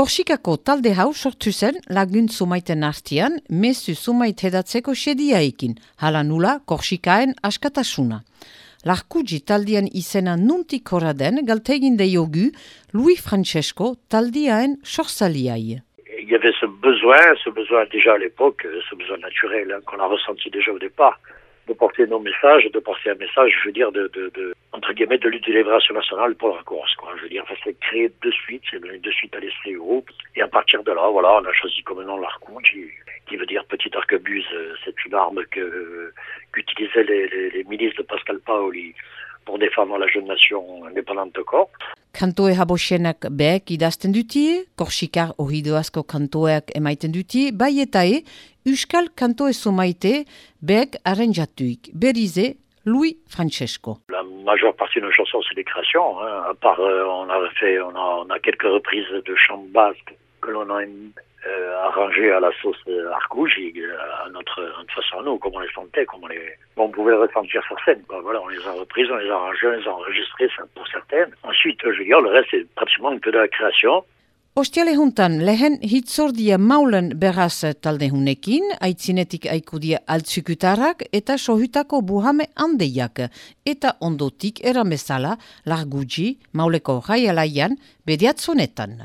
Korsikako talde hau sortu zen lagun zumaiten artian, mesu zumait hedatzeko sediaekin, hala nula Korsikaen askatasuna. Larkuji taldian izena nuntik horra den, galtegin deiogu, Louis Francesco taldiaen sorsaliai. Il y avait ce besoin, ce besoin déjà à l'époque, ce besoin naturel qu'on a ressenti déjà au départ, de porter nos messages, de porter un message, je veux dire, de, de, de entre guillemets, de lutte de libération nationale pour la course, quoi. Je veux dire, ça s'est créé de suite, c'est venu de suite à l'esprit groupe. Et à partir de là, voilà, on a choisi comme nom l'arcou, qui, qui veut dire petit arquebuse. C'est une arme que, qu'utilisaient les, les, les milices de Pascal Paoli pour défendre la jeune nation indépendante de Corp. E. La majeure partie de nos chansons, c'est des créations. Hein. Part, euh, on a fait, on a, quelques reprises de chants basques que l'on a euh, arrangé à la sauce euh, argouge, à notre, à notre façon nous, comme on les chantait, comme on les, bon, on pouvait les ressentir sur scène. Voilà, on les a reprises, on les a arrangées, on les a enregistrées pour certaines. Ensuite, je veux dire, le reste, c'est pratiquement que de la création. Ostiale juntan, lehen hitzordia maulen beraz taldehunekin, aitzinetik aikudia altzukutarak eta sohutako buhame handeiak, eta ondotik eramezala larguji mauleko jaialaian bediatzonetan.